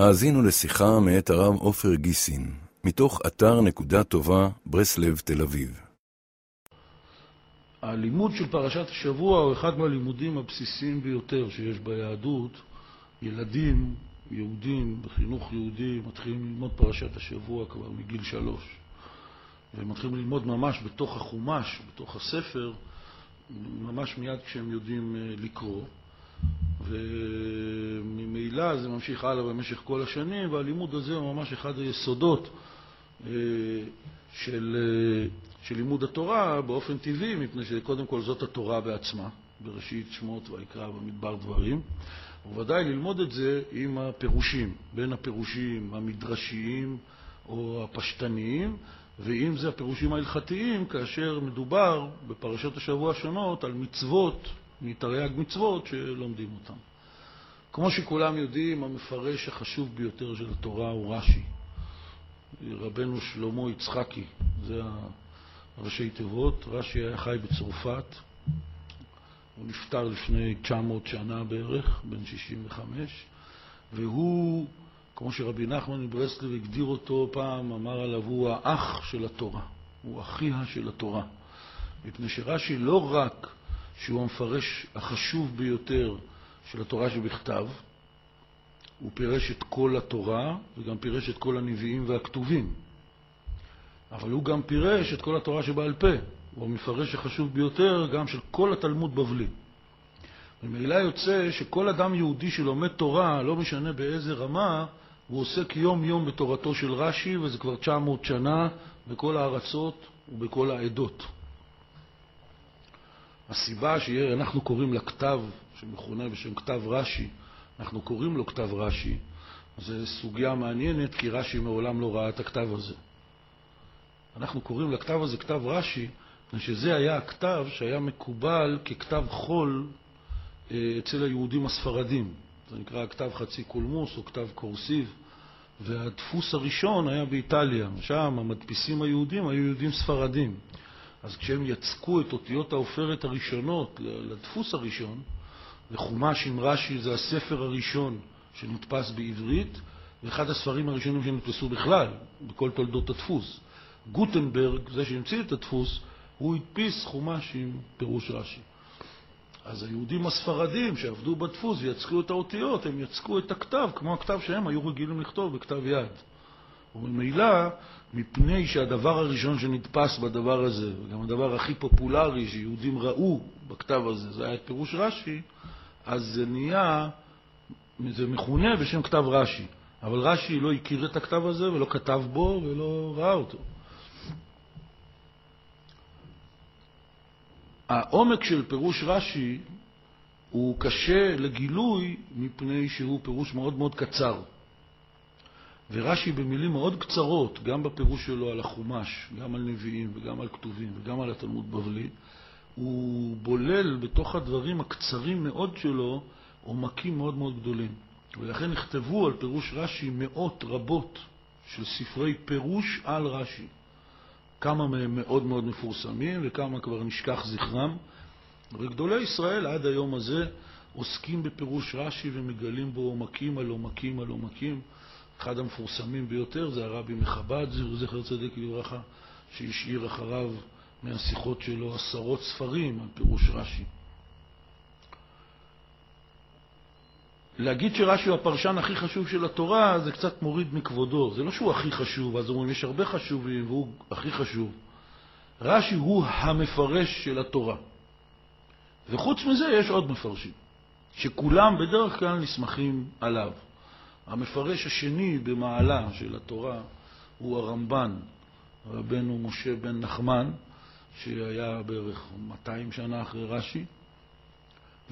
האזינו לשיחה מאת הרב עופר גיסין, מתוך אתר נקודה טובה, ברסלב, תל אביב. הלימוד של פרשת השבוע הוא אחד מהלימודים הבסיסיים ביותר שיש ביהדות. ילדים, יהודים, בחינוך יהודי, מתחילים ללמוד פרשת השבוע כבר מגיל שלוש. והם מתחילים ללמוד ממש בתוך החומש, בתוך הספר, ממש מיד כשהם יודעים אה, לקרוא. וממילא זה ממשיך הלאה במשך כל השנים, והלימוד הזה הוא ממש אחד היסודות אה, של, אה, של לימוד התורה באופן טבעי, מפני שקודם כל זאת התורה בעצמה, בראשית שמות ויקרא במדבר דברים, ובוודאי ללמוד את זה עם הפירושים, בין הפירושים המדרשיים או הפשטניים, ואם זה הפירושים ההלכתיים, כאשר מדובר בפרשות השבוע השונות על מצוות מתרי"ג מצוות שלומדים אותם. כמו שכולם יודעים, המפרש החשוב ביותר של התורה הוא רש"י. רבנו שלמה יצחקי, זה הראשי תיבות. רש"י היה חי בצרפת, הוא נפטר לפני 900 שנה בערך, בן 65, והוא, כמו שרבי נחמן מברסלב הגדיר אותו פעם, אמר עליו, הוא האח של התורה, הוא אחיה של התורה. מפני שרש"י לא רק שהוא המפרש החשוב ביותר של התורה שבכתב. הוא פירש את כל התורה וגם פירש את כל הנביאים והכתובים. אבל הוא גם פירש את כל התורה שבעל פה. הוא המפרש החשוב ביותר גם של כל התלמוד בבלי. ממילא יוצא שכל אדם יהודי שלומד תורה, לא משנה באיזה רמה, הוא עוסק יום-יום בתורתו של רש"י, וזה כבר 900 שנה בכל הארצות ובכל העדות. הסיבה שאנחנו קוראים לכתב, שמכונה בשם כתב רש"י, אנחנו קוראים לו כתב רש"י, זו סוגיה מעניינת, כי רש"י מעולם לא ראה את הכתב הזה. אנחנו קוראים לכתב הזה כתב רש"י, מפני שזה היה הכתב שהיה מקובל ככתב חול אה, אצל היהודים הספרדים. זה נקרא כתב חצי קולמוס או כתב קורסיב, והדפוס הראשון היה באיטליה. שם המדפיסים היהודים היו יהודים ספרדים. אז כשהם יצקו את אותיות העופרת הראשונות לדפוס הראשון, וחומש עם רש"י זה הספר הראשון שנתפס בעברית, ואחד הספרים הראשונים שנתפסו בכלל, בכל תולדות הדפוס. גוטנברג, זה שהמציא את הדפוס, הוא הדפיס חומש עם פירוש רש"י. אז היהודים הספרדים שעבדו בדפוס ויצקו את האותיות, הם יצקו את הכתב כמו הכתב שהם היו רגילים לכתוב בכתב יד. וממילא, מפני שהדבר הראשון שנתפס בדבר הזה, וגם הדבר הכי פופולרי שיהודים ראו בכתב הזה, זה היה פירוש רש"י, אז זה נהיה, זה מכונה בשם כתב רש"י. אבל רש"י לא הכיר את הכתב הזה ולא כתב בו ולא ראה אותו. העומק של פירוש רש"י הוא קשה לגילוי מפני שהוא פירוש מאוד מאוד קצר. ורש"י במילים מאוד קצרות, גם בפירוש שלו על החומש, גם על נביאים וגם על כתובים וגם על התלמוד בבלי, הוא בולל בתוך הדברים הקצרים מאוד שלו עומקים מאוד מאוד גדולים. ולכן נכתבו על פירוש רש"י מאות רבות של ספרי פירוש על רש"י. כמה מהם מאוד מאוד מפורסמים וכמה כבר נשכח זכרם. וגדולי ישראל עד היום הזה עוסקים בפירוש רש"י ומגלים בו עומקים על עומקים על עומקים. אחד המפורסמים ביותר זה הרבי מחב"ד, זכר צדיק לברכה, שהשאיר אחריו מהשיחות שלו עשרות ספרים על פירוש רש"י. להגיד שרש"י הוא הפרשן הכי חשוב של התורה זה קצת מוריד מכבודו. זה לא שהוא הכי חשוב, אז אומרים יש הרבה חשובים והוא הכי חשוב. רש"י הוא המפרש של התורה. וחוץ מזה יש עוד מפרשים, שכולם בדרך כלל נסמכים עליו. המפרש השני במעלה של התורה הוא הרמב"ן, רבנו משה בן נחמן, שהיה בערך 200 שנה אחרי רש"י,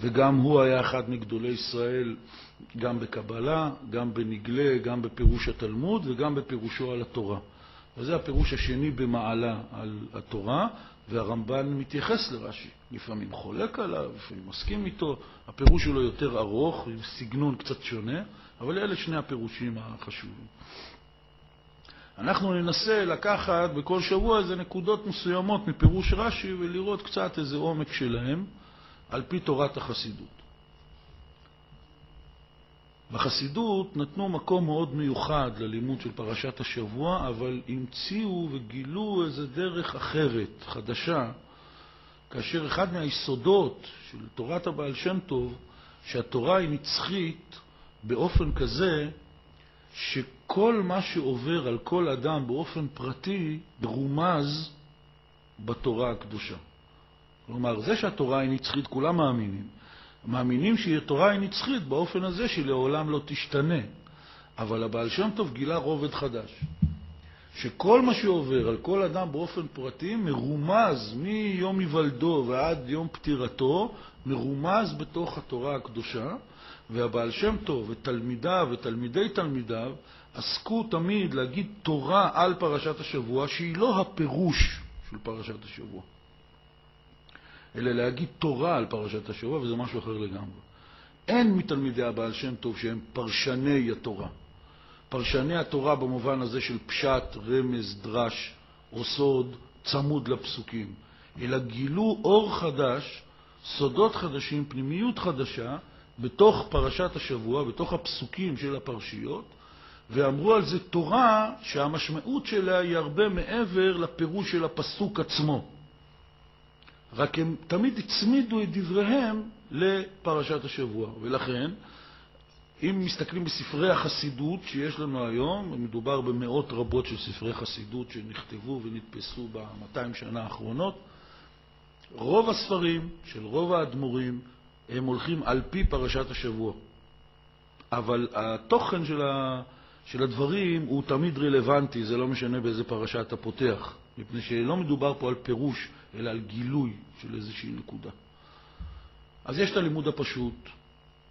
וגם הוא היה אחד מגדולי ישראל גם בקבלה, גם בנגלה, גם בפירוש התלמוד וגם בפירושו על התורה. וזה הפירוש השני במעלה על התורה, והרמב"ן מתייחס לרש"י. לפעמים חולק עליו, לפעמים מסכים איתו. הפירוש שלו יותר ארוך, עם סגנון קצת שונה, אבל אלה שני הפירושים החשובים. אנחנו ננסה לקחת בכל שבוע איזה נקודות מסוימות מפירוש רש"י ולראות קצת איזה עומק שלהם על פי תורת החסידות. בחסידות נתנו מקום מאוד מיוחד ללימוד של פרשת השבוע, אבל המציאו וגילו איזה דרך אחרת, חדשה, כאשר אחד מהיסודות של תורת הבעל שם טוב, שהתורה היא נצחית באופן כזה שכל מה שעובר על כל אדם באופן פרטי מרומז בתורה הקדושה. כלומר, זה שהתורה היא נצחית, כולם מאמינים. מאמינים שהתורה היא נצחית באופן הזה שהיא לעולם לא תשתנה. אבל הבעל שם טוב גילה רובד חדש, שכל מה שעובר על כל אדם באופן פרטי מרומז מיום היוולדו ועד יום פטירתו, מרומז בתוך התורה הקדושה, והבעל שם טוב ותלמידיו ותלמידי תלמידיו עסקו תמיד להגיד תורה על פרשת השבוע, שהיא לא הפירוש של פרשת השבוע. אלא להגיד תורה על פרשת השבוע, וזה משהו אחר לגמרי. אין מתלמידי הבעל שם טוב שהם פרשני התורה. פרשני התורה במובן הזה של פשט, רמז, דרש או סוד צמוד לפסוקים, אלא גילו אור חדש, סודות חדשים, פנימיות חדשה, בתוך פרשת השבוע, בתוך הפסוקים של הפרשיות, ואמרו על זה תורה שהמשמעות שלה היא הרבה מעבר לפירוש של הפסוק עצמו. רק הם תמיד הצמידו את דבריהם לפרשת השבוע. ולכן, אם מסתכלים בספרי החסידות שיש לנו היום, מדובר במאות רבות של ספרי חסידות שנכתבו ונדפסו ב-200 שנה האחרונות, רוב הספרים של רוב האדמו"רים הם הולכים על פי פרשת השבוע. אבל התוכן של, ה, של הדברים הוא תמיד רלוונטי, זה לא משנה באיזה פרשה אתה פותח, מפני שלא מדובר פה על פירוש אלא על גילוי של איזושהי נקודה. אז יש את הלימוד הפשוט,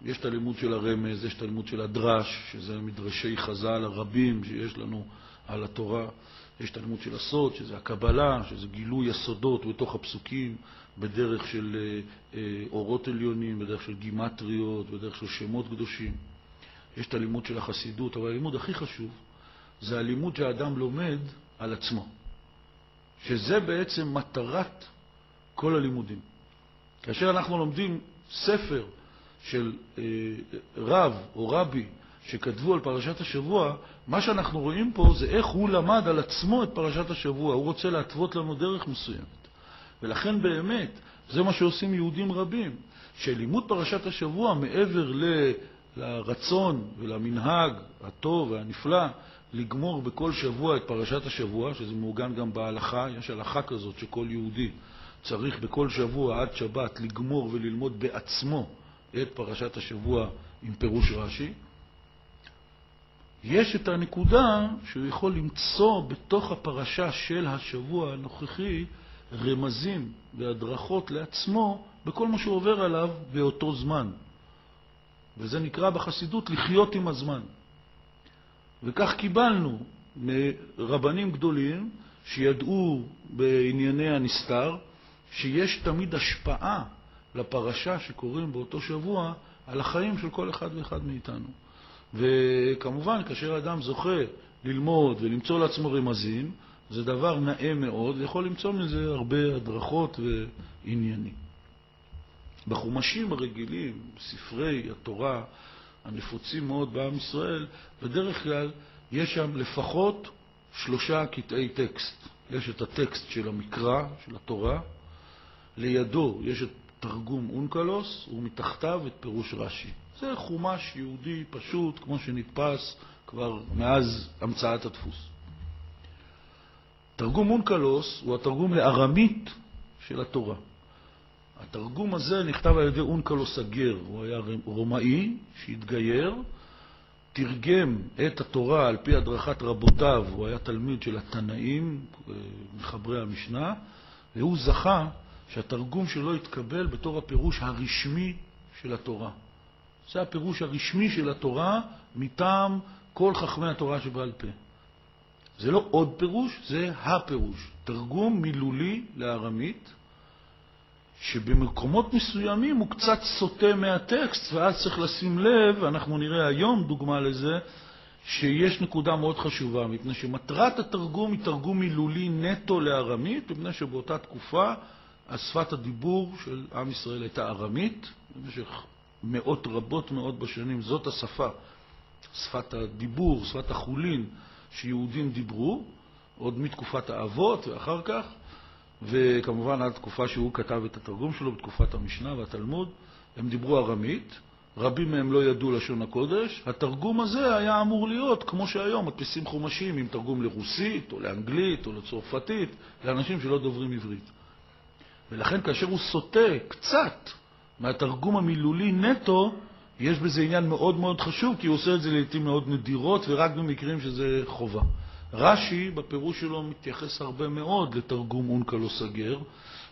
יש את הלימוד של הרמז, יש את הלימוד של הדרש, שזה מדרשי חז"ל הרבים שיש לנו על התורה, יש את הלימוד של הסוד, שזה הקבלה, שזה גילוי הסודות בתוך הפסוקים, בדרך של אה, אה, אורות עליונים, בדרך של גימטריות, בדרך של שמות קדושים. יש את הלימוד של החסידות, אבל הלימוד הכי חשוב זה הלימוד שהאדם לומד על עצמו. שזה בעצם מטרת כל הלימודים. כאשר אנחנו לומדים ספר של אה, רב או רבי שכתבו על פרשת השבוע, מה שאנחנו רואים פה זה איך הוא למד על עצמו את פרשת השבוע. הוא רוצה להתוות לנו דרך מסוימת. ולכן באמת, זה מה שעושים יהודים רבים, שלימוד פרשת השבוע, מעבר לרצון ולמנהג הטוב והנפלא לגמור בכל שבוע את פרשת השבוע, שזה מעוגן גם בהלכה, יש הלכה כזאת שכל יהודי צריך בכל שבוע עד שבת לגמור וללמוד בעצמו את פרשת השבוע עם פירוש רש"י. יש את הנקודה שהוא יכול למצוא בתוך הפרשה של השבוע הנוכחי רמזים והדרכות לעצמו בכל מה שעובר עליו באותו זמן. וזה נקרא בחסידות לחיות עם הזמן. וכך קיבלנו מרבנים גדולים שידעו בענייני הנסתר, שיש תמיד השפעה לפרשה שקוראים באותו שבוע על החיים של כל אחד ואחד מאיתנו. וכמובן, כאשר אדם זוכה ללמוד ולמצוא לעצמו רמזים, זה דבר נאה מאוד, ויכול למצוא מזה הרבה הדרכות ועניינים. בחומשים הרגילים, בספרי התורה, הנפוצים מאוד בעם ישראל, בדרך כלל יש שם לפחות שלושה קטעי טקסט. יש את הטקסט של המקרא, של התורה, לידו יש את תרגום אונקלוס, ומתחתיו את פירוש רש"י. זה חומש יהודי פשוט, כמו שנתפס כבר מאז המצאת הדפוס. תרגום אונקלוס הוא התרגום לארמית של התורה. התרגום הזה נכתב על ידי אונקלוס הגר, הוא היה רומאי שהתגייר, תרגם את התורה על פי הדרכת רבותיו, הוא היה תלמיד של התנאים, מחברי המשנה, והוא זכה שהתרגום שלו יתקבל בתור הפירוש הרשמי של התורה. זה הפירוש הרשמי של התורה מטעם כל חכמי התורה שבעל פה. זה לא עוד פירוש, זה הפירוש. תרגום מילולי לארמית, שבמקומות מסוימים הוא קצת סוטה מהטקסט, ואז צריך לשים לב, אנחנו נראה היום דוגמה לזה, שיש נקודה מאוד חשובה, מפני שמטרת התרגום היא תרגום מילולי נטו לארמית, מפני שבאותה תקופה שפת הדיבור של עם ישראל הייתה ארמית במשך מאות רבות מאוד בשנים. זאת השפה, שפת הדיבור, שפת החולין שיהודים דיברו, עוד מתקופת האבות ואחר כך, וכמובן עד תקופה שהוא כתב את התרגום שלו, בתקופת המשנה והתלמוד, הם דיברו ארמית, רבים מהם לא ידעו לשון הקודש. התרגום הזה היה אמור להיות, כמו שהיום, מדפיסים חומשים עם תרגום לרוסית או לאנגלית או לצרפתית, לאנשים שלא דוברים עברית. ולכן כאשר הוא סוטה קצת מהתרגום המילולי נטו, יש בזה עניין מאוד מאוד חשוב, כי הוא עושה את זה לעיתים מאוד נדירות ורק במקרים שזה חובה. רש"י בפירוש שלו מתייחס הרבה מאוד לתרגום אונקה לא סגר,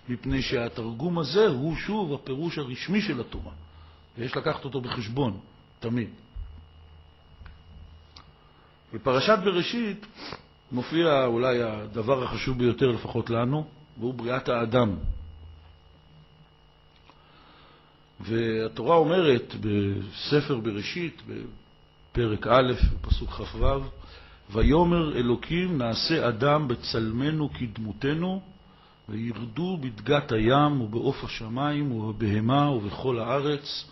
מפני שהתרגום הזה הוא שוב הפירוש הרשמי של התורה, ויש לקחת אותו בחשבון, תמיד. בפרשת בראשית מופיע אולי הדבר החשוב ביותר, לפחות לנו, והוא בריאת האדם. והתורה אומרת בספר בראשית, בפרק א', פסוק כ"ו, ויאמר אלוקים נעשה אדם בצלמנו כדמותנו, וירדו בדגת הים ובעוף השמיים ובבהמה ובכל הארץ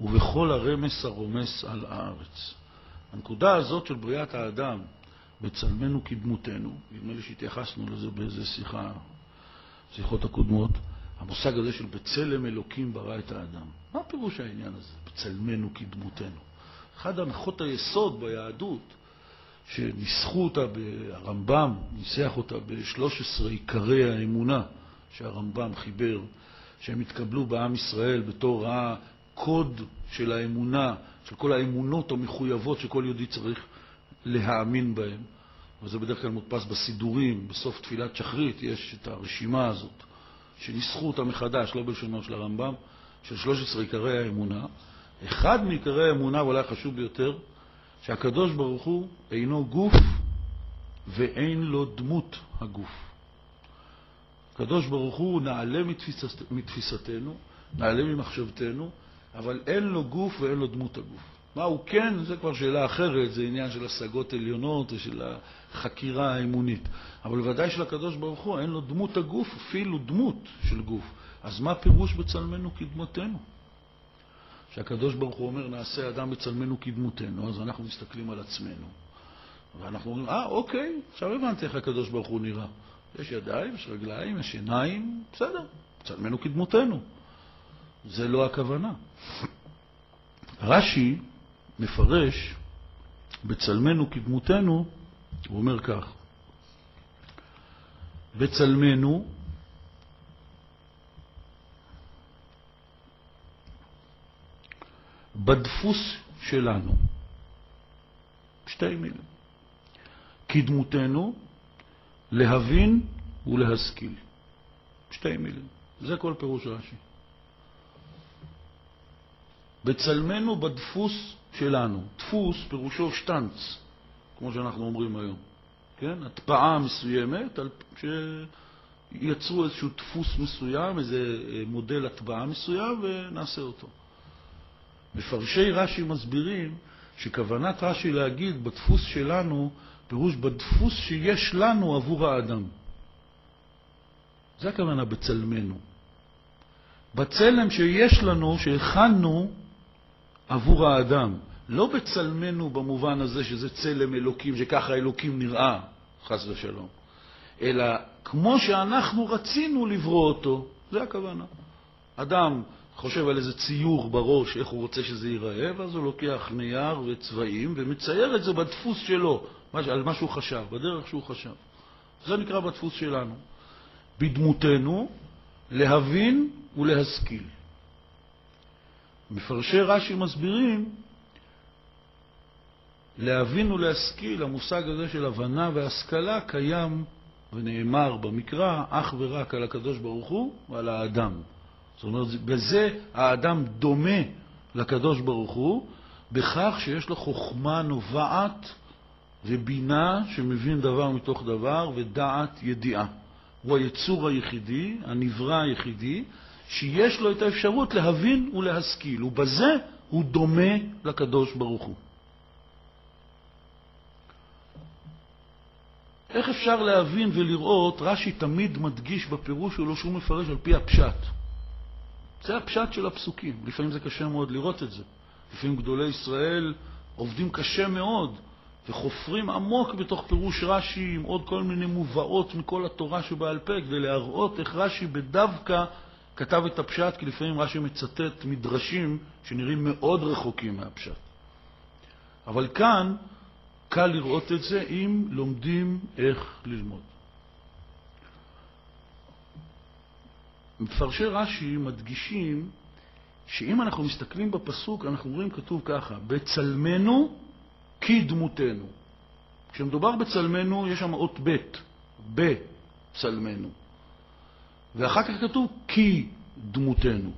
ובכל הרמס הרומס על הארץ. הנקודה הזאת של בריאת האדם, בצלמנו כדמותנו, נדמה לי שהתייחסנו לזה באיזה שיחה, שיחות הקודמות, המושג הזה של בצלם אלוקים ברא את האדם. מה פירוש העניין הזה, בצלמנו כדמותנו? אחד הנחות היסוד ביהדות, שניסחו אותה, הרמב"ם ניסח אותה ב-13 עיקרי האמונה שהרמב"ם חיבר, שהם התקבלו בעם ישראל בתור הקוד של האמונה, של כל האמונות המחויבות שכל יהודי צריך להאמין בהן. וזה בדרך כלל מודפס בסידורים, בסוף תפילת שחרית יש את הרשימה הזאת. שניסחו אותה מחדש, לא בלשונו של הרמב"ם, של 13 עיקרי האמונה. אחד מעיקרי האמונה, ואולי החשוב ביותר, שהקדוש ברוך הוא אינו גוף ואין לו דמות הגוף. הקדוש ברוך הוא נעלה מתפיסת, מתפיסתנו, נעלה ממחשבתנו, אבל אין לו גוף ואין לו דמות הגוף. מה הוא כן, זה כבר שאלה אחרת, זה עניין של השגות עליונות ושל החקירה האמונית. אבל ודאי שלקדוש ברוך הוא אין לו דמות הגוף, אפילו דמות של גוף. אז מה פירוש בצלמנו כדמותנו? שהקדוש ברוך הוא אומר, נעשה אדם בצלמנו כדמותנו, אז אנחנו מסתכלים על עצמנו. ואנחנו אומרים, אה, אוקיי, עכשיו הבנתי איך הקדוש ברוך הוא נראה. יש ידיים, יש רגליים, יש עיניים, בסדר, צלמנו כדמותנו. זה לא הכוונה. רש"י מפרש בצלמנו כדמותנו, הוא אומר כך: בצלמנו בדפוס שלנו. שתי מילים. כדמותנו, להבין ולהשכיל. שתי מילים. זה כל פירוש רש"י. בצלמנו בדפוס שלנו. דפוס פירושו שטנץ, כמו שאנחנו אומרים היום. כן? הטבעה מסוימת, שיצרו איזשהו דפוס מסוים, איזה אה, מודל הטבעה מסוים, ונעשה אותו. מפרשי רש"י מסבירים שכוונת רש"י להגיד בדפוס שלנו, פירוש בדפוס שיש לנו עבור האדם. זה הכוונה בצלמנו. בצלם שיש לנו, שהכנו עבור האדם. לא בצלמנו במובן הזה שזה צלם אלוקים, שככה אלוקים נראה, חס ושלום, אלא כמו שאנחנו רצינו לברוא אותו, זה הכוונה. אדם חושב על איזה ציור בראש, איך הוא רוצה שזה ייראה, ואז הוא לוקח נייר וצבעים ומצייר את זה בדפוס שלו, על מה שהוא חשב, בדרך שהוא חשב. זה נקרא בדפוס שלנו. בדמותנו, להבין ולהשכיל. מפרשי רש"י מסבירים, להבין ולהשכיל, המושג הזה של הבנה והשכלה קיים ונאמר במקרא אך ורק על הקדוש ברוך הוא ועל האדם. זאת אומרת, בזה האדם דומה לקדוש ברוך הוא, בכך שיש לו חוכמה נובעת ובינה שמבין דבר מתוך דבר ודעת ידיעה. הוא היצור היחידי, הנברא היחידי, שיש לו את האפשרות להבין ולהשכיל, ובזה הוא דומה לקדוש ברוך הוא. איך אפשר להבין ולראות, רש"י תמיד מדגיש בפירוש שלו שהוא מפרש על פי הפשט. זה הפשט של הפסוקים. לפעמים זה קשה מאוד לראות את זה. לפעמים גדולי ישראל עובדים קשה מאוד וחופרים עמוק בתוך פירוש רש"י עם עוד כל מיני מובאות מכל התורה שבעל פה כדי להראות איך רש"י בדווקא כתב את הפשט, כי לפעמים רש"י מצטט מדרשים שנראים מאוד רחוקים מהפשט. אבל כאן קל לראות את זה אם לומדים איך ללמוד. מפרשי רש"י מדגישים שאם אנחנו מסתכלים בפסוק, אנחנו רואים כתוב ככה, בצלמנו כי דמותנו. כשמדובר בצלמנו, יש שם אות ב', בצלמנו. ואחר כך כתוב כי דמותנו.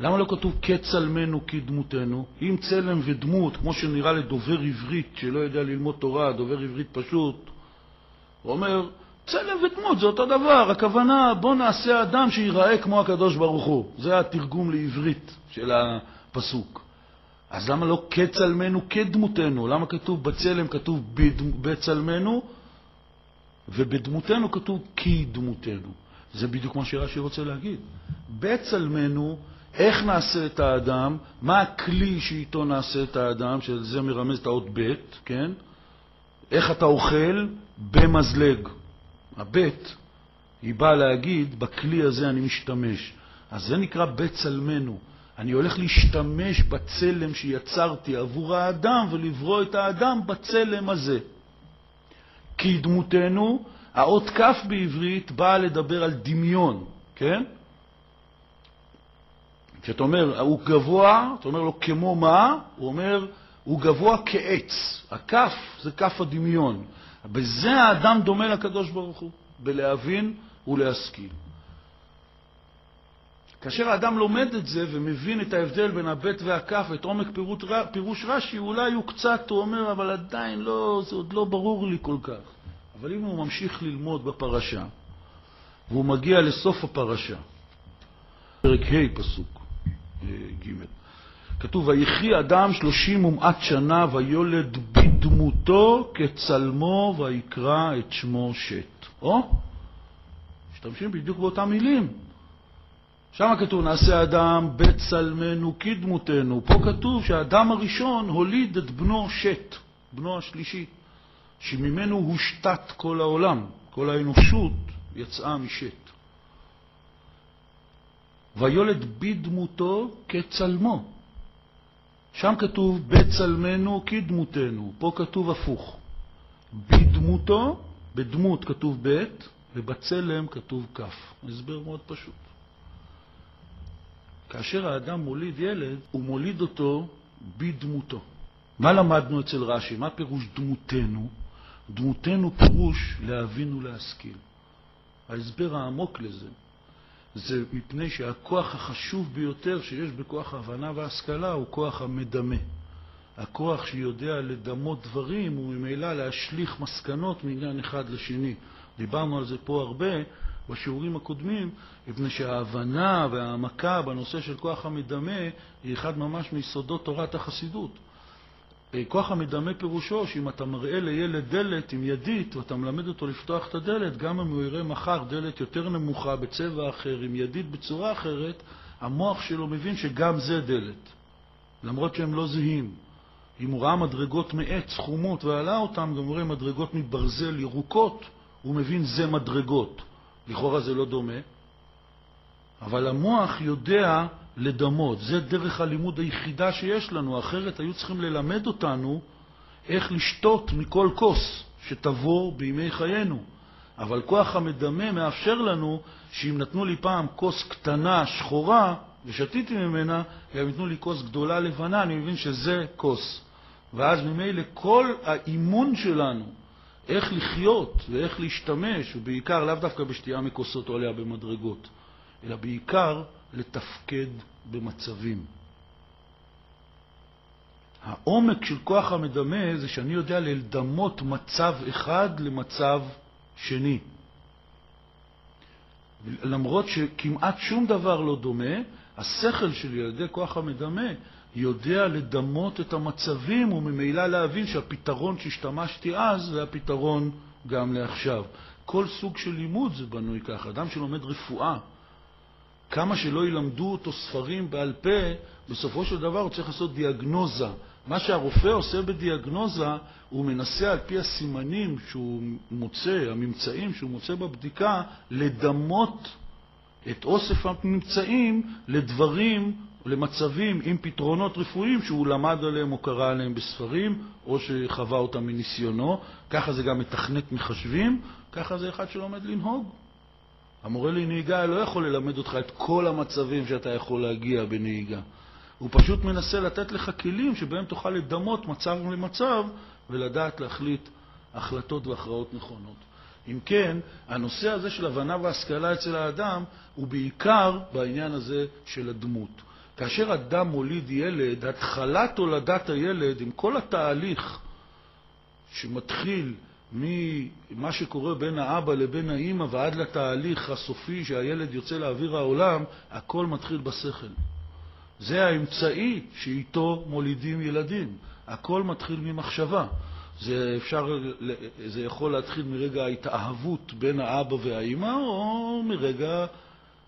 למה לא כתוב כצלמנו כי דמותנו? אם צלם ודמות, כמו שנראה לדובר עברית שלא יודע ללמוד תורה, דובר עברית פשוט, הוא אומר, צלם ודמות זה אותו דבר, הכוונה בוא נעשה אדם שיראה כמו הקדוש ברוך הוא. זה התרגום לעברית של הפסוק. אז למה לא כצלמנו כדמותנו? למה כתוב בצלם כתוב בצלמנו ובדמותנו כתוב כי דמותנו? זה בדיוק מה שרש"י רוצה להגיד. בצלמנו, איך נעשה את האדם, מה הכלי שאיתו נעשה את האדם, שזה מרמז את האות ב', כן? איך אתה אוכל? במזלג. הבית, היא באה להגיד, בכלי הזה אני משתמש. אז זה נקרא בצלמנו. אני הולך להשתמש בצלם שיצרתי עבור האדם ולברוא את האדם בצלם הזה. כי דמותנו, האות כ' בעברית באה לדבר על דמיון, כן? כשאתה אומר, הוא גבוה, אתה אומר לו, כמו מה? הוא אומר, הוא גבוה כעץ. הכף זה כף הדמיון. בזה האדם דומה לקדוש ברוך הוא, בלהבין ולהשכיל. כאשר האדם לומד את זה ומבין את ההבדל בין הבית והכף ואת עומק פירוש רש"י, אולי הוא קצת, הוא אומר, אבל עדיין לא, זה עוד לא ברור לי כל כך. אבל אם הוא ממשיך ללמוד בפרשה, והוא מגיע לסוף הפרשה, פרק ה' פסוק אה, ג', כתוב, ויחי אדם שלושים ומעט שנה ויולד בדמותו כצלמו ויקרא את שמו שת. או, משתמשים בדיוק באותן מילים. שם כתוב, נעשה אדם בצלמנו כדמותנו. פה כתוב שהאדם הראשון הוליד את בנו שת, בנו השלישי, שממנו הושתת כל העולם, כל האנושות יצאה משת. ויולד בדמותו כצלמו. שם כתוב בצלמנו כדמותנו, פה כתוב הפוך. בדמותו, בדמות כתוב ב', ובצלם כתוב כ'. הסבר מאוד פשוט. כאשר האדם מוליד ילד, הוא מוליד אותו בדמותו. מה למדנו אצל רש"י? מה פירוש דמותנו? דמותנו פירוש להבין ולהשכיל. ההסבר העמוק לזה זה מפני שהכוח החשוב ביותר שיש בכוח ההבנה וההשכלה הוא כוח המדמה. הכוח שיודע לדמות דברים וממילא להשליך מסקנות מעניין אחד לשני. דיברנו על זה פה הרבה בשיעורים הקודמים, מפני שההבנה וההעמקה בנושא של כוח המדמה היא אחד ממש מיסודות תורת החסידות. כוח המדמה פירושו שאם אתה מראה לילד דלת עם ידית ואתה מלמד אותו לפתוח את הדלת, גם אם הוא יראה מחר דלת יותר נמוכה בצבע אחר, עם ידית בצורה אחרת, המוח שלו מבין שגם זה דלת, למרות שהם לא זהים. אם הוא ראה מדרגות מעץ חומות ועלה אותם, גם הוא רואה מדרגות מברזל ירוקות, הוא מבין זה מדרגות. לכאורה זה לא דומה, אבל המוח יודע לדמות. זה דרך הלימוד היחידה שיש לנו, אחרת היו צריכים ללמד אותנו איך לשתות מכל כוס שתבוא בימי חיינו. אבל כוח המדמה מאפשר לנו שאם נתנו לי פעם כוס קטנה, שחורה, ושתיתי ממנה, גם ייתנו לי כוס גדולה לבנה, אני מבין שזה כוס. ואז ממילא כל האימון שלנו, איך לחיות ואיך להשתמש, ובעיקר לאו דווקא בשתייה מכוסות או עליה במדרגות, אלא בעיקר לתפקד במצבים. העומק של כוח המדמה זה שאני יודע לדמות מצב אחד למצב שני. למרות שכמעט שום דבר לא דומה, השכל שלי על ידי כוח המדמה יודע לדמות את המצבים וממילא להבין שהפתרון שהשתמשתי אז זה הפתרון גם לעכשיו. כל סוג של לימוד זה בנוי ככה. אדם שלומד רפואה, כמה שלא ילמדו אותו ספרים בעל פה, בסופו של דבר הוא צריך לעשות דיאגנוזה. מה שהרופא עושה בדיאגנוזה, הוא מנסה על פי הסימנים שהוא מוצא, הממצאים שהוא מוצא בבדיקה, לדמות את אוסף הממצאים לדברים, למצבים עם פתרונות רפואיים שהוא למד עליהם או קרא עליהם בספרים, או שחווה אותם מניסיונו. ככה זה גם מתכנת מחשבים, ככה זה אחד שלומד לנהוג. המורה לנהיגה לא יכול ללמד אותך את כל המצבים שאתה יכול להגיע בנהיגה. הוא פשוט מנסה לתת לך כלים שבהם תוכל לדמות מצב למצב ולדעת להחליט החלטות והכרעות נכונות. אם כן, הנושא הזה של הבנה והשכלה אצל האדם הוא בעיקר בעניין הזה של הדמות. כאשר אדם מוליד ילד, התחלת הולדת הילד, עם כל התהליך שמתחיל ממה שקורה בין האבא לבין האימא ועד לתהליך הסופי שהילד יוצא לאוויר העולם, הכל מתחיל בשכל. זה האמצעי שאיתו מולידים ילדים. הכל מתחיל ממחשבה. זה, אפשר, זה יכול להתחיל מרגע ההתאהבות בין האבא והאימא, או מרגע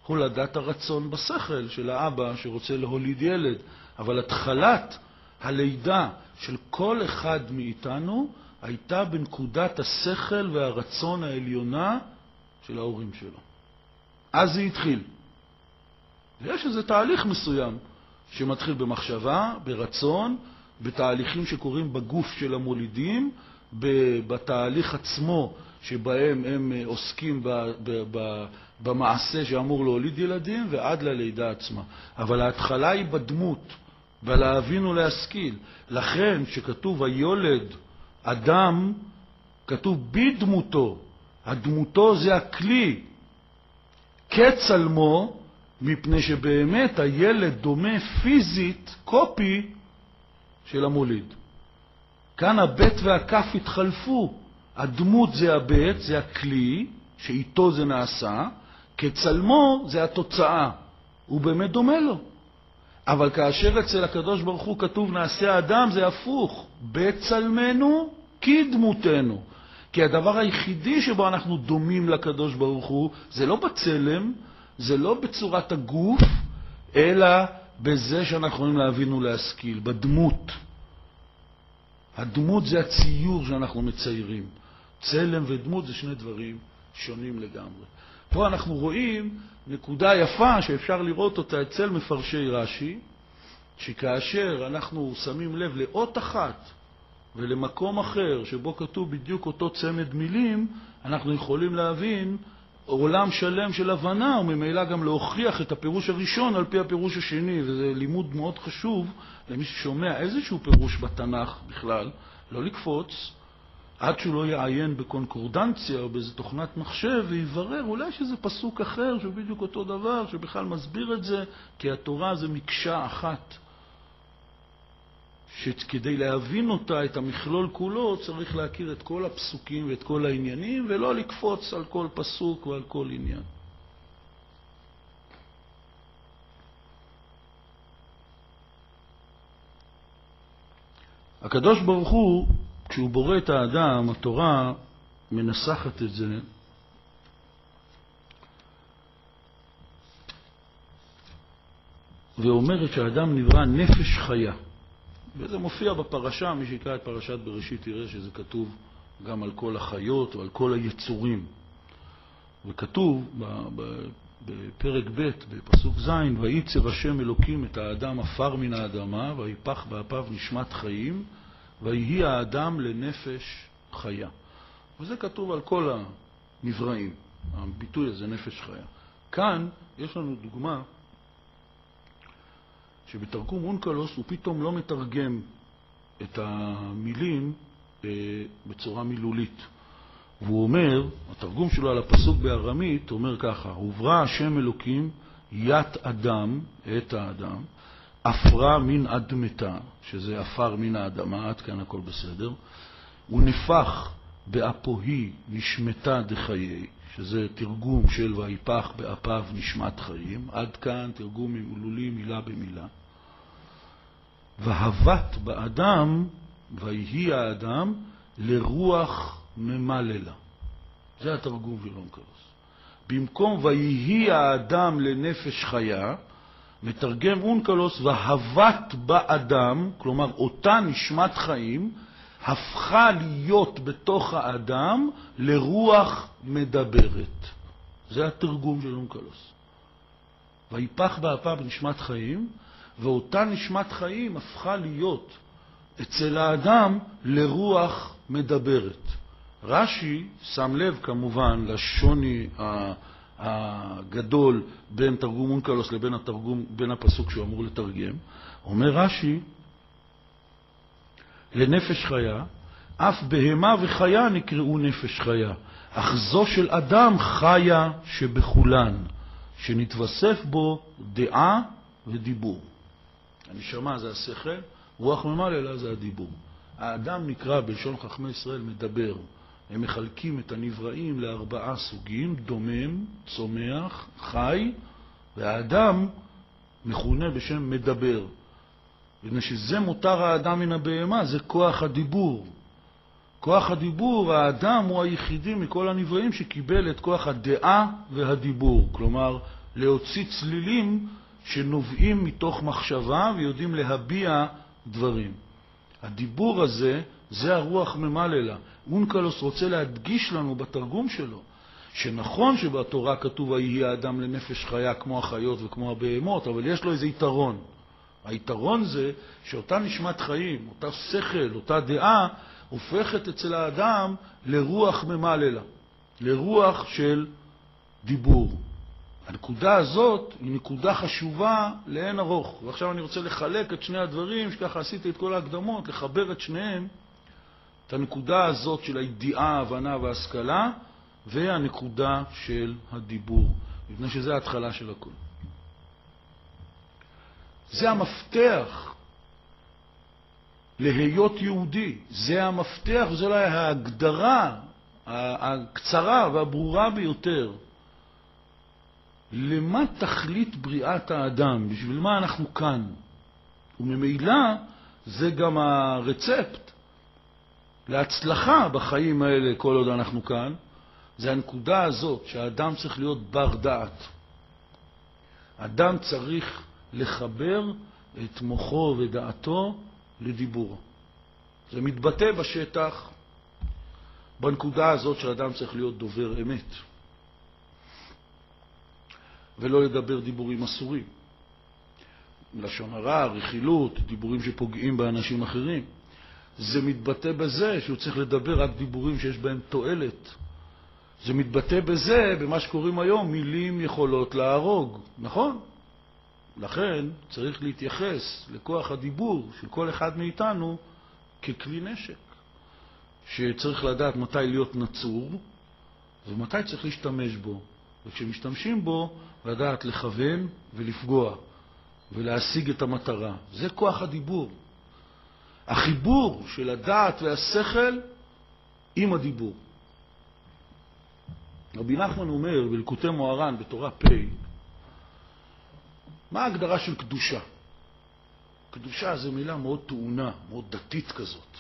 הולדת הרצון בשכל של האבא שרוצה להוליד ילד. אבל התחלת הלידה של כל אחד מאיתנו הייתה בנקודת השכל והרצון העליונה של ההורים שלו. אז זה התחיל. ויש איזה תהליך מסוים שמתחיל במחשבה, ברצון, בתהליכים שקורים בגוף של המולידים, בתהליך עצמו שבהם הם אה, עוסקים במעשה שאמור להוליד ילדים ועד ללידה עצמה. אבל ההתחלה היא בדמות, בלהבין ולהשכיל. לכן, כשכתוב היולד אדם, כתוב בדמותו. הדמותו זה הכלי. כצלמו, מפני שבאמת הילד דומה פיזית, קופי, של המוליד. כאן הבית והכף התחלפו. הדמות זה הבית, זה הכלי, שאיתו זה נעשה, כצלמו זה התוצאה. הוא באמת דומה לו. אבל כאשר אצל הקדוש ברוך הוא כתוב נעשה אדם, זה הפוך. בצלמנו כדמותנו. כי הדבר היחידי שבו אנחנו דומים לקדוש ברוך הוא, זה לא בצלם, זה לא בצורת הגוף, אלא בזה שאנחנו יכולים להבין ולהשכיל, בדמות. הדמות זה הציור שאנחנו מציירים. צלם ודמות זה שני דברים שונים לגמרי. פה אנחנו רואים נקודה יפה שאפשר לראות אותה אצל מפרשי רש"י, שכאשר אנחנו שמים לב לאות אחת ולמקום אחר שבו כתוב בדיוק אותו צמד מילים, אנחנו יכולים להבין עולם שלם של הבנה, וממילא גם להוכיח את הפירוש הראשון על פי הפירוש השני, וזה לימוד מאוד חשוב למי ששומע איזשהו פירוש בתנ"ך בכלל, לא לקפוץ עד שהוא לא יעיין בקונקורדנציה או באיזו תוכנת מחשב ויברר אולי שזה פסוק אחר שהוא בדיוק אותו דבר, שבכלל מסביר את זה, כי התורה זה מקשה אחת. שכדי להבין אותה, את המכלול כולו, צריך להכיר את כל הפסוקים ואת כל העניינים, ולא לקפוץ על כל פסוק ועל כל עניין. הקדוש ברוך הוא, כשהוא בורא את האדם, התורה מנסחת את זה ואומרת שהאדם נברא נפש חיה. וזה מופיע בפרשה, מי שיקרא את פרשת בראשית יראה שזה כתוב גם על כל החיות ועל כל היצורים. וכתוב בפרק ב', בפסוק ז', וייצר השם אלוקים את האדם עפר מן האדמה, ויפח באפיו נשמת חיים, ויהי האדם לנפש חיה. וזה כתוב על כל הנבראים, הביטוי הזה, נפש חיה. כאן יש לנו דוגמה שבתרגום אונקלוס הוא פתאום לא מתרגם את המילים אה, בצורה מילולית. והוא אומר, התרגום שלו על הפסוק בארמית אומר ככה: הוברא השם אלוקים ית אדם, את האדם, עפרה מן אדמתה, שזה עפר מן האדמה, עד כאן הכל בסדר, ונפח באפוהי נשמתה דחיי, שזה תרגום של ויפח באפיו נשמת חיים, עד כאן תרגום מילולי מילה במילה. והבט באדם, ויהי האדם, לרוח ממללה. זה התרגום של. במקום ויהי האדם לנפש חיה, מתרגם אונקלוס, והבת באדם, כלומר אותה נשמת חיים, הפכה להיות בתוך האדם לרוח מדברת. זה התרגום של אונקלוס. ויפח באפה בנשמת חיים, ואותה נשמת חיים הפכה להיות אצל האדם לרוח מדברת. רש"י שם לב כמובן לשוני הגדול בין תרגום אונקלוס לבין התרגום, בין הפסוק שהוא אמור לתרגם. אומר רש"י, לנפש חיה, אף בהמה וחיה נקראו נפש חיה, אך זו של אדם חיה שבכולן, שנתווסף בו דעה ודיבור. הנשמה זה השכל, רוח ממלא זה הדיבור. האדם נקרא בלשון חכמי ישראל מדבר. הם מחלקים את הנבראים לארבעה סוגים, דומם, צומח, חי, והאדם מכונה בשם מדבר. מפני שזה מותר האדם מן הבהמה, זה כוח הדיבור. כוח הדיבור, האדם הוא היחידי מכל הנבראים שקיבל את כוח הדעה והדיבור. כלומר, להוציא צלילים שנובעים מתוך מחשבה ויודעים להביע דברים. הדיבור הזה, זה הרוח ממלא לה. אונקלוס רוצה להדגיש לנו בתרגום שלו, שנכון שבתורה כתוב ויהי האדם לנפש חיה כמו החיות וכמו הבהמות, אבל יש לו איזה יתרון. היתרון זה שאותה נשמת חיים, אותה שכל, אותה דעה, הופכת אצל האדם לרוח ממלא לה, לרוח של דיבור. הנקודה הזאת היא נקודה חשובה לאין ארוך. ועכשיו אני רוצה לחלק את שני הדברים, שככה עשיתי את כל ההקדמות, לחבר את שניהם, את הנקודה הזאת של הידיעה, ההבנה וההשכלה, והנקודה של הדיבור, מפני שזה ההתחלה של הכול. זה המפתח להיות יהודי. זה המפתח, וזו אולי ההגדרה הקצרה והברורה ביותר למה תכלית בריאת האדם, בשביל מה אנחנו כאן. וממילא זה גם הרצפט להצלחה בחיים האלה כל עוד אנחנו כאן, זה הנקודה הזאת שהאדם צריך להיות בר דעת. אדם צריך לחבר את מוחו ודעתו לדיבור. זה מתבטא בשטח בנקודה הזאת שאדם צריך להיות דובר אמת. ולא לדבר דיבורים אסורים. לשון הרע, רכילות, דיבורים שפוגעים באנשים אחרים. זה מתבטא בזה שהוא צריך לדבר רק דיבורים שיש בהם תועלת. זה מתבטא בזה, במה שקוראים היום, מילים יכולות להרוג, נכון? לכן צריך להתייחס לכוח הדיבור של כל אחד מאיתנו ככלי נשק, שצריך לדעת מתי להיות נצור ומתי צריך להשתמש בו. וכשמשתמשים בו, לדעת לכוון ולפגוע ולהשיג את המטרה. זה כוח הדיבור. החיבור של הדעת והשכל עם הדיבור. רבי נחמן אומר בלקוטי מוהר"ן בתורה פ', מה ההגדרה של קדושה? קדושה זו מילה מאוד טעונה, מאוד דתית כזאת.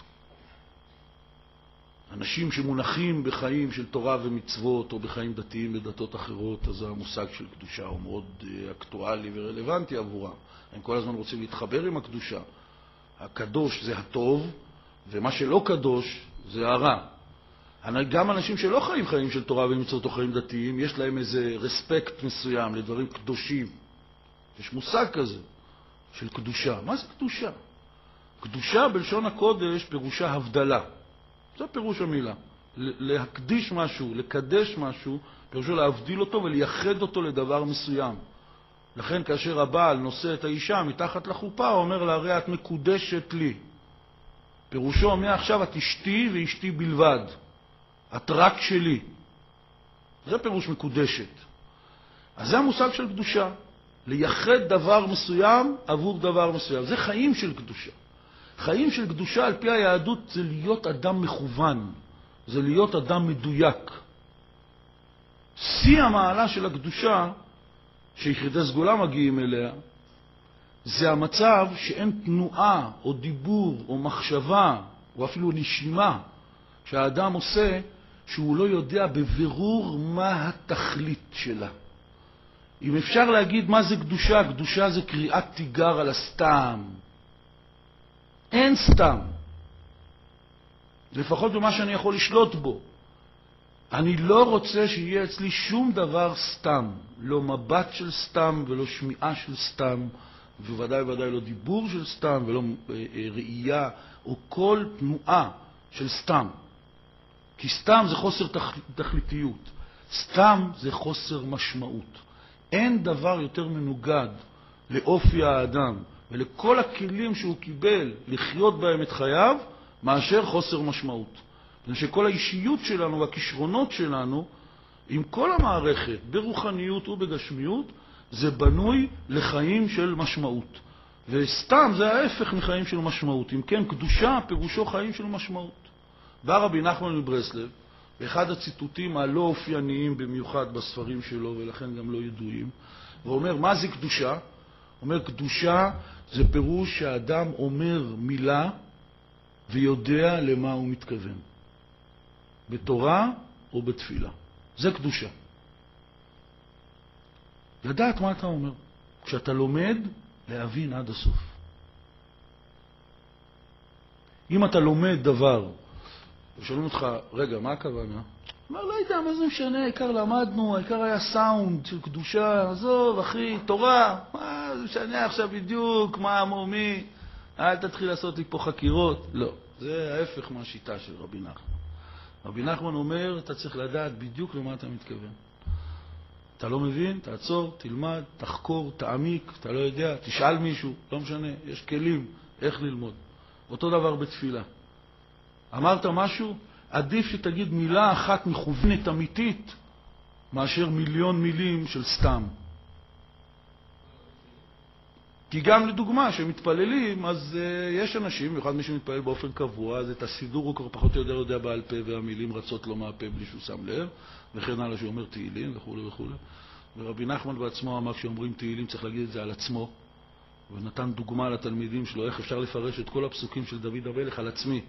אנשים שמונחים בחיים של תורה ומצוות או בחיים דתיים בדתות אחרות, אז המושג של קדושה הוא מאוד אה, אקטואלי ורלוונטי עבורם. הם כל הזמן רוצים להתחבר עם הקדושה. הקדוש זה הטוב, ומה שלא קדוש זה הרע. גם אנשים שלא חיים חיים של תורה ומצוות או חיים דתיים, יש להם איזה רספקט מסוים לדברים קדושים. יש מושג כזה של קדושה. מה זה קדושה? קדושה בלשון הקודש פירושה הבדלה. זה פירוש המילה. להקדיש משהו, לקדש משהו, פירושו להבדיל אותו ולייחד אותו לדבר מסוים. לכן כאשר הבעל נושא את האישה מתחת לחופה, הוא אומר לה, הרי את מקודשת לי. פירושו, מעכשיו את אשתי ואשתי בלבד. את רק שלי. זה פירוש מקודשת. אז זה המושג של קדושה. לייחד דבר מסוים עבור דבר מסוים. זה חיים של קדושה. חיים של קדושה על פי היהדות זה להיות אדם מכוון, זה להיות אדם מדויק. שיא המעלה של הקדושה, שיחידי סגולה מגיעים אליה, זה המצב שאין תנועה או דיבור או מחשבה או אפילו נשימה שהאדם עושה שהוא לא יודע בבירור מה התכלית שלה. אם אפשר להגיד מה זה קדושה, קדושה זה קריאת תיגר על הסתם. אין סתם. לפחות במה שאני יכול לשלוט בו. אני לא רוצה שיהיה אצלי שום דבר סתם, לא מבט של סתם ולא שמיעה של סתם, ובוודאי ובוודאי לא דיבור של סתם ולא אה, אה, ראייה או כל תנועה של סתם. כי סתם זה חוסר תכליתיות, סתם זה חוסר משמעות. אין דבר יותר מנוגד לאופי האדם ולכל הכלים שהוא קיבל לחיות בהם את חייו מאשר חוסר משמעות. מפני שכל האישיות שלנו והכישרונות שלנו, עם כל המערכת, ברוחניות ובגשמיות, זה בנוי לחיים של משמעות. וסתם זה ההפך מחיים של משמעות. אם כן, קדושה פירושו חיים של משמעות. בא רבי נחמן מברסלב, באחד הציטוטים הלא אופייניים במיוחד בספרים שלו, ולכן גם לא ידועים, ואומר, מה זה קדושה? אומר, קדושה זה פירוש שהאדם אומר מילה ויודע למה הוא מתכוון, בתורה או בתפילה. זה קדושה. לדעת מה אתה אומר. כשאתה לומד, להבין עד הסוף. אם אתה לומד דבר, ושואלים אותך, רגע, מה הכוונה? אומר, לא יודע, מה זה משנה, העיקר למדנו, העיקר היה סאונד של קדושה, עזוב, אחי, תורה, מה זה משנה עכשיו בדיוק, מה, מו, מי, אל תתחיל לעשות לי פה חקירות. לא, זה ההפך מהשיטה של רבי נחמן. רבי נחמן אומר, אתה צריך לדעת בדיוק למה אתה מתכוון. אתה לא מבין, תעצור, תלמד, תחקור, תעמיק, אתה לא יודע, תשאל מישהו, לא משנה, יש כלים איך ללמוד. אותו דבר בתפילה. אמרת משהו, עדיף שתגיד מילה אחת מכוונת אמיתית מאשר מיליון מילים של סתם. כי גם לדוגמה, כשמתפללים, אז uh, יש אנשים, במיוחד מי שמתפלל באופן קבוע, אז את הסידור הוא כבר פחות או יותר יודע בעל פה, והמילים רצות לו מהפה בלי שהוא שם לב, וכן הלאה, שהוא אומר תהילים וכו' וכו'. ורבי נחמן בעצמו אמר כשאומרים תהילים צריך להגיד את זה על עצמו, ונתן דוגמה לתלמידים שלו איך אפשר לפרש את כל הפסוקים של דוד המלך על עצמי.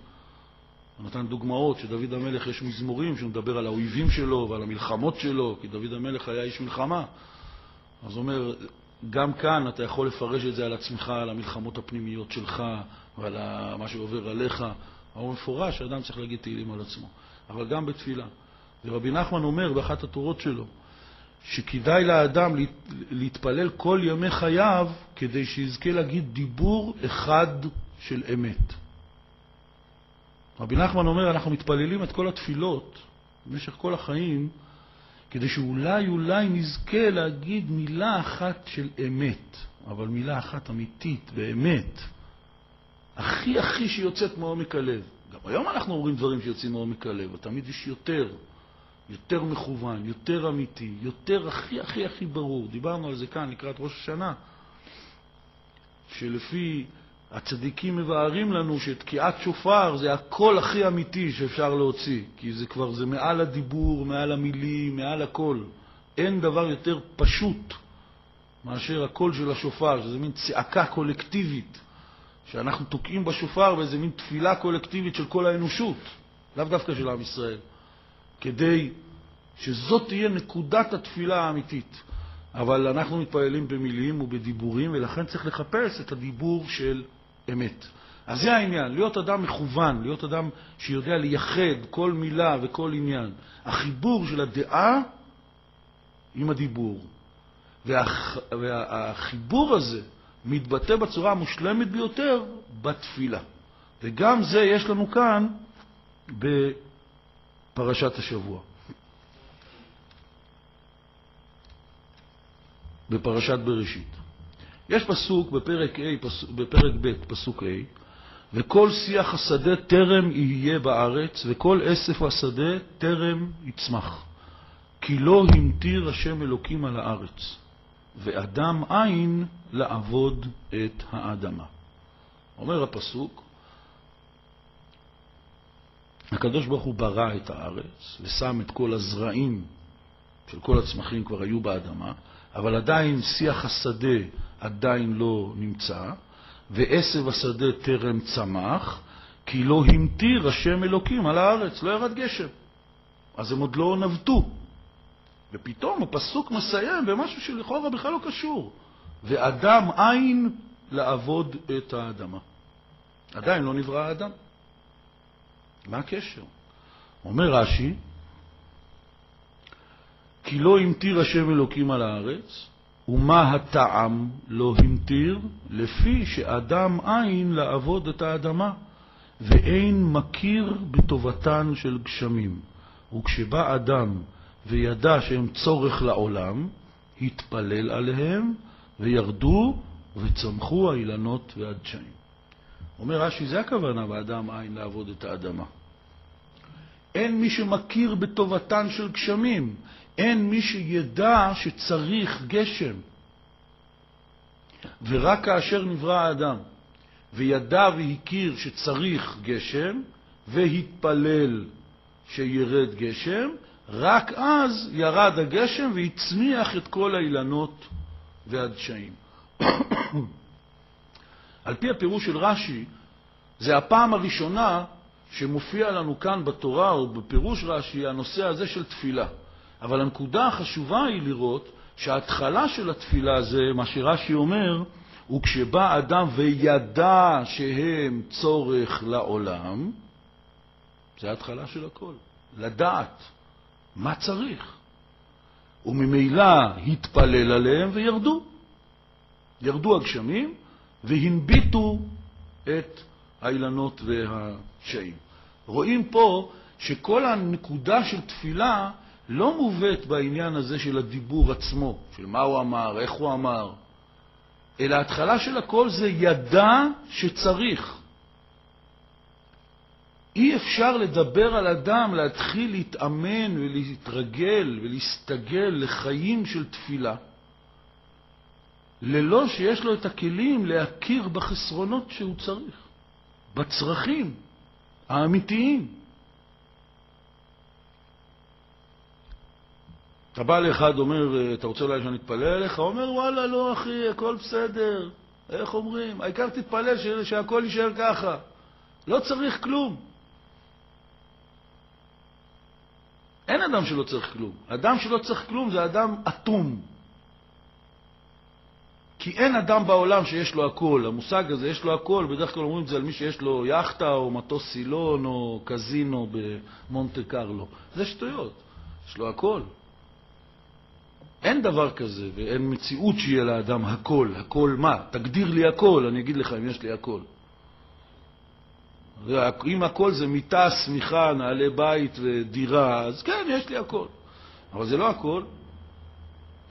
הוא נתן דוגמאות שדוד המלך יש מזמורים שהוא מדבר על האויבים שלו ועל המלחמות שלו, כי דוד המלך היה איש מלחמה. אז הוא אומר, גם כאן אתה יכול לפרש את זה על עצמך, על המלחמות הפנימיות שלך ועל מה שעובר עליך. הוא מפורש שאדם צריך להגיד תהילים על עצמו, אבל גם בתפילה. ורבי נחמן אומר באחת התורות שלו, שכדאי לאדם להתפלל כל ימי חייו כדי שיזכה להגיד דיבור אחד של אמת. רבי נחמן אומר, אנחנו מתפללים את כל התפילות במשך כל החיים, כדי שאולי אולי נזכה להגיד מילה אחת של אמת, אבל מילה אחת אמיתית, באמת. הכי הכי שיוצאת מעומק הלב. גם היום אנחנו אומרים דברים שיוצאים מעומק הלב, ותמיד יש יותר, יותר מכוון, יותר אמיתי, יותר הכי הכי הכי ברור. דיברנו על זה כאן לקראת ראש השנה, שלפי הצדיקים מבארים לנו שתקיעת שופר זה הקול הכי אמיתי שאפשר להוציא, כי זה כבר, זה מעל הדיבור, מעל המילים, מעל הכל. אין דבר יותר פשוט מאשר הקול של השופר, שזה מין צעקה קולקטיבית, שאנחנו תוקעים בשופר באיזה מין תפילה קולקטיבית של כל האנושות, לאו דווקא של עם ישראל, כדי שזאת תהיה נקודת התפילה האמיתית. אבל אנחנו מתפללים במילים ובדיבורים, ולכן צריך לחפש את הדיבור של אמת. אז זה העניין, להיות אדם מכוון, להיות אדם שיודע לייחד כל מילה וכל עניין. החיבור של הדעה עם הדיבור. והח... והחיבור הזה מתבטא בצורה המושלמת ביותר בתפילה. וגם זה יש לנו כאן בפרשת השבוע. בפרשת בראשית. יש פסוק בפרק, A, פס, בפרק ב', פסוק A, וכל שיח השדה טרם יהיה בארץ, וכל אסף השדה טרם יצמח. כי לא המטיר השם אלוקים על הארץ, ואדם אין לעבוד את האדמה. אומר הפסוק, הקדוש ברוך הוא ברא את הארץ ושם את כל הזרעים של כל הצמחים כבר היו באדמה, אבל עדיין שיח השדה עדיין לא נמצא, ועשב השדה טרם צמח, כי לא המטיר השם אלוקים על הארץ, לא ירד גשם. אז הם עוד לא נבטו. ופתאום הפסוק מסיים במשהו שלכאורה בכלל לא קשור. ואדם אין לעבוד את האדמה. עדיין לא נברא האדם. מה הקשר? אומר רש"י, כי לא המטיר השם אלוקים על הארץ, ומה הטעם לא המטיר? לפי שאדם אין לעבוד את האדמה, ואין מכיר בטובתן של גשמים. וכשבא אדם וידע שהם צורך לעולם, התפלל עליהם, וירדו וצמחו האילנות והדשאים. אומר רש"י, זה הכוונה באדם אין לעבוד את האדמה. אין מי שמכיר בטובתן של גשמים, אין מי שידע שצריך גשם. ורק כאשר נברא האדם וידע והכיר שצריך גשם, והתפלל שירד גשם, רק אז ירד הגשם והצמיח את כל האילנות והדשאים. על פי הפירוש של רש"י, זה הפעם הראשונה שמופיע לנו כאן בתורה או בפירוש רש"י הנושא הזה של תפילה. אבל הנקודה החשובה היא לראות שההתחלה של התפילה זה, מה שרש"י אומר, הוא כשבא אדם וידע שהם צורך לעולם, זה ההתחלה של הכל. לדעת מה צריך. וממילא התפלל עליהם וירדו. ירדו הגשמים והנביטו את האילנות והשעים. רואים פה שכל הנקודה של תפילה לא מובאת בעניין הזה של הדיבור עצמו, של מה הוא אמר, איך הוא אמר, אלא ההתחלה של הכל זה ידע שצריך. אי אפשר לדבר על אדם, להתחיל להתאמן ולהתרגל ולהסתגל לחיים של תפילה, ללא שיש לו את הכלים להכיר בחסרונות שהוא צריך, בצרכים האמיתיים. אתה בא לאחד, אומר, אתה רוצה אולי שאני אתפלל? הוא אומר, וואלה, לא, אחי, הכל בסדר. איך אומרים? העיקר תתפלל שהכל יישאר ככה. לא צריך כלום. אין אדם שלא צריך כלום. אדם שלא צריך כלום זה אדם אטום. כי אין אדם בעולם שיש לו הכל. המושג הזה, יש לו הכל, בדרך כלל אומרים את זה על מי שיש לו יאכטה או מטוס סילון או קזינו במונטה קרלו. זה שטויות. יש לו הכל. אין דבר כזה, ואין מציאות שיהיה לאדם הכל. הכל מה? תגדיר לי הכל, אני אגיד לך אם יש לי הכל. אם הכל זה מיטה, שמיכה, נעלי בית ודירה, אז כן, יש לי הכל. אבל זה לא הכל,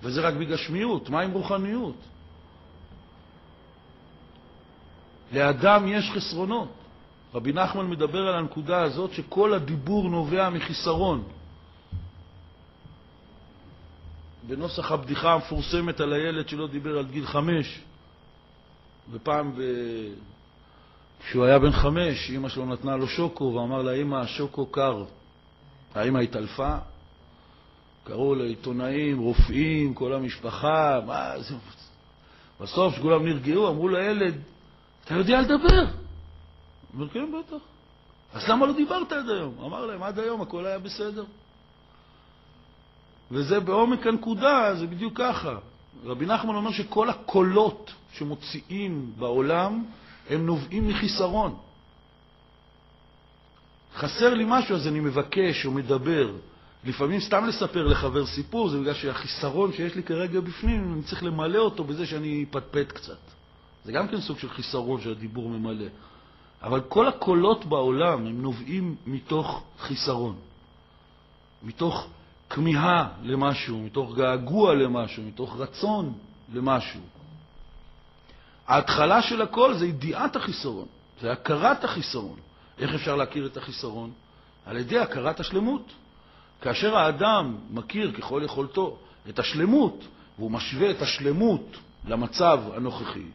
וזה רק בגשמיות. מה עם רוחניות? לאדם יש חסרונות. רבי נחמן מדבר על הנקודה הזאת שכל הדיבור נובע מחיסרון. בנוסח הבדיחה המפורסמת על הילד שלא דיבר על גיל חמש, ופעם ב... כשהוא היה בן חמש, אמא שלו נתנה לו שוקו ואמר לה, אמא, השוקו קר. האמא התעלפה, קראו לעיתונאים, רופאים, כל המשפחה, מה זה... בסוף, כשכולם נרגעו, אמרו לילד, אתה יודע לדבר? הוא אומר, כן, בטח. אז למה לא דיברת עד היום? אמר להם, עד היום הכל היה בסדר. וזה בעומק הנקודה, זה בדיוק ככה. רבי נחמן אומר שכל הקולות שמוציאים בעולם הם נובעים מחיסרון. חסר לי משהו, אז אני מבקש או מדבר. לפעמים סתם לספר לחבר סיפור, זה בגלל שהחיסרון שיש לי כרגע בפנים, אני צריך למלא אותו בזה שאני אפטפט קצת. זה גם כן סוג של חיסרון שהדיבור ממלא. אבל כל הקולות בעולם הם נובעים מתוך חיסרון, מתוך כמיהה למשהו, מתוך געגוע למשהו, מתוך רצון למשהו. ההתחלה של הכל זה ידיעת החיסרון, זה הכרת החיסרון. איך אפשר להכיר את החיסרון? על ידי הכרת השלמות. כאשר האדם מכיר ככל יכולתו את השלמות, והוא משווה את השלמות למצב הנוכחי,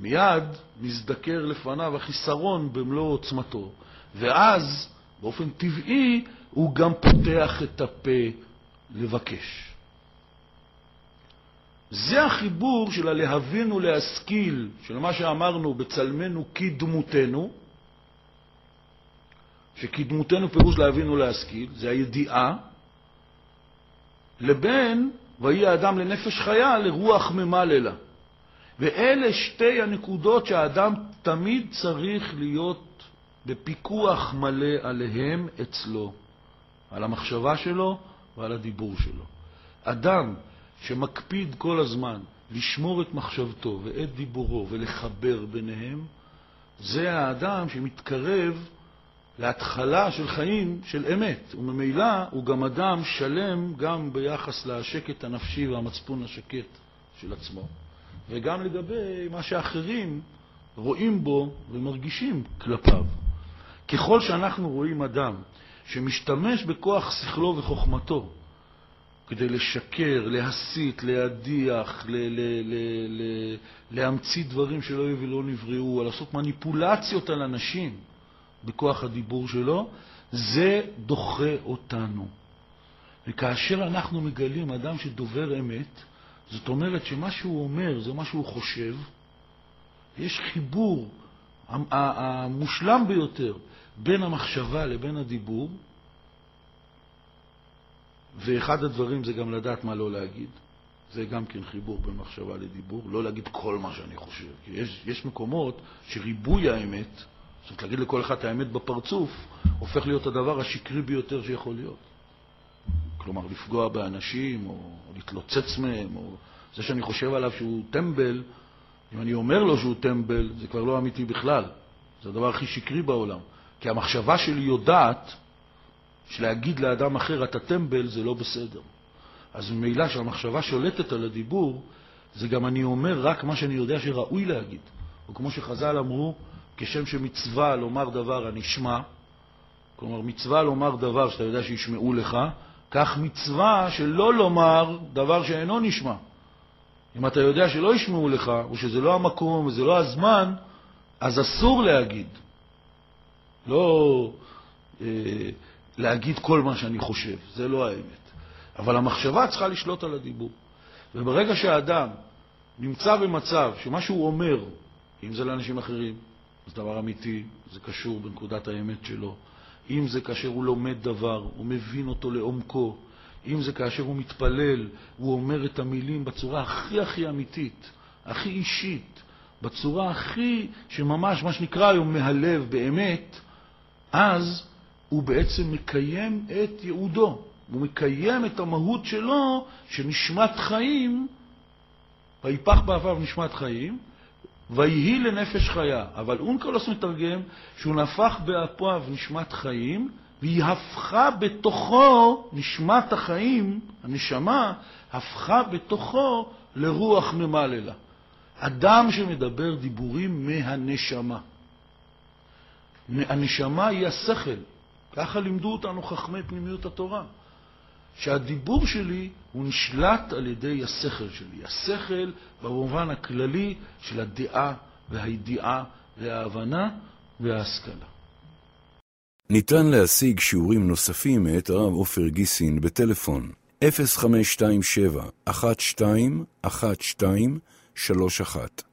מיד מזדקר לפניו החיסרון במלוא עוצמתו, ואז, באופן טבעי, הוא גם פותח את הפה לבקש. זה החיבור של הלהבין ולהשכיל, של מה שאמרנו בצלמנו כי דמותנו, שקדמותנו פירוש להבין ולהשכיל, זה הידיעה, לבין ויהי האדם לנפש חיה, לרוח ממלא לה. ואלה שתי הנקודות שהאדם תמיד צריך להיות בפיקוח מלא עליהם אצלו, על המחשבה שלו ועל הדיבור שלו. אדם שמקפיד כל הזמן לשמור את מחשבתו ואת דיבורו ולחבר ביניהם, זה האדם שמתקרב להתחלה של חיים של אמת, וממילא הוא גם אדם שלם גם ביחס לשקט הנפשי והמצפון השקט של עצמו, וגם לגבי מה שאחרים רואים בו ומרגישים כלפיו. ככל שאנחנו רואים אדם שמשתמש בכוח שכלו וחוכמתו כדי לשקר, להסית, להדיח, ל- ל- ל- ל- להמציא דברים שלא היו ולא נבראו, לעשות מניפולציות על אנשים בכוח הדיבור שלו, זה דוחה אותנו. וכאשר אנחנו מגלים אדם שדובר אמת, זאת אומרת שמה שהוא אומר זה מה שהוא חושב, יש חיבור המושלם ביותר בין המחשבה לבין הדיבור, ואחד הדברים זה גם לדעת מה לא להגיד. זה גם כן חיבור בין מחשבה לדיבור, לא להגיד כל מה שאני חושב. כי יש, יש מקומות שריבוי האמת, זאת אומרת, להגיד לכל אחד את האמת בפרצוף, הופך להיות הדבר השקרי ביותר שיכול להיות. כלומר, לפגוע באנשים, או, להתלוצץ מהם, או זה שאני חושב עליו שהוא טמבל, אם אני אומר לו שהוא טמבל, זה כבר לא אמיתי בכלל. זה הדבר הכי שקרי בעולם. כי המחשבה שלי יודעת שלהגיד לאדם אחר אתה טמבל זה לא בסדר. אז ממילא שהמחשבה שולטת על הדיבור, זה גם אני אומר רק מה שאני יודע שראוי להגיד. או כמו שחז"ל אמרו, כשם שמצווה לומר דבר הנשמע, כלומר מצווה לומר דבר שאתה יודע שישמעו לך, כך מצווה שלא לומר דבר שאינו נשמע. אם אתה יודע שלא ישמעו לך, או שזה לא המקום וזה לא הזמן, אז אסור להגיד. לא אה, להגיד כל מה שאני חושב, זה לא האמת. אבל המחשבה צריכה לשלוט על הדיבור. וברגע שהאדם נמצא במצב שמה שהוא אומר, אם זה לאנשים אחרים, זה דבר אמיתי, זה קשור בנקודת האמת שלו. אם זה כאשר הוא לומד דבר, הוא מבין אותו לעומקו. אם זה כאשר הוא מתפלל, הוא אומר את המילים בצורה הכי הכי אמיתית, הכי אישית, בצורה הכי, שממש, מה שנקרא היום מהלב באמת, אז הוא בעצם מקיים את ייעודו. הוא מקיים את המהות שלו, שנשמת חיים, ויפח באפיו נשמת חיים, ויהי לנפש חיה. אבל אונקלוס מתרגם שהוא נפח באפיו נשמת חיים, והיא הפכה בתוכו, נשמת החיים, הנשמה, הפכה בתוכו לרוח ממללה. אדם שמדבר דיבורים מהנשמה. הנשמה היא השכל. ככה לימדו אותנו חכמי פנימיות התורה. שהדיבור שלי הוא נשלט על ידי השכל שלי. השכל במובן הכללי של הדעה והידיעה וההבנה וההשכלה. ניתן להשיג שיעורים נוספים מאת הרב עופר גיסין בטלפון 0527 12 12 31